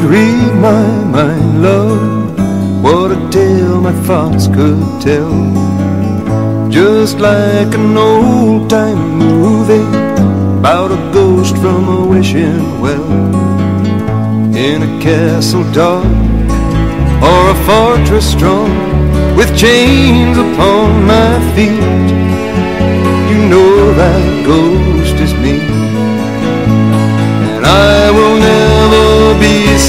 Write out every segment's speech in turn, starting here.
could read my mind, love, what a tale my thoughts could tell. Just like an old time movie about a ghost from a wishing well in a castle dark or a fortress strong with chains upon my feet. You know that ghost is me.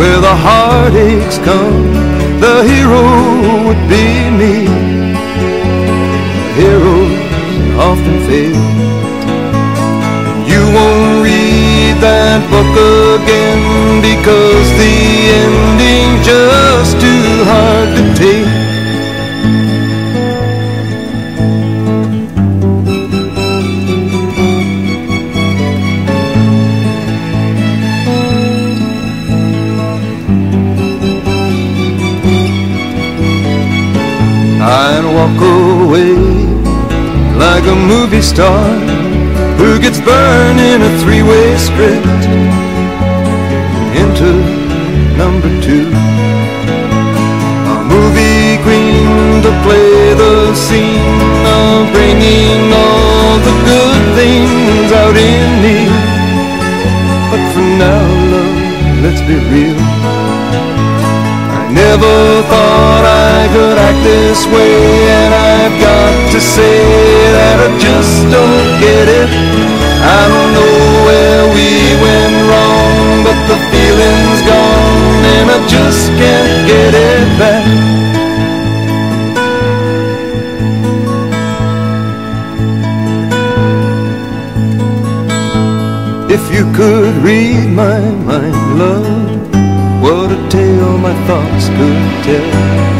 where the heartaches come, the hero would be me. Heroes often fail. You won't read that book again because the ending's just too hard to take. I'd walk away like a movie star who gets burned in a three-way script into number two. A movie queen to play the scene of bringing all the good things out in me. But for now, love, let's be real. I never thought could act this way, and I've got to say that I just don't get it. I don't know where we went wrong, but the feeling's gone, and I just can't get it back. If you could read my mind, love, what a tale my thoughts could tell.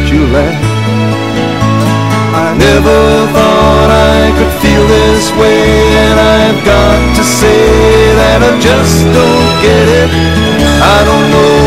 That you lack. I never thought I could feel this way, and I've got to say that I just don't get it. I don't know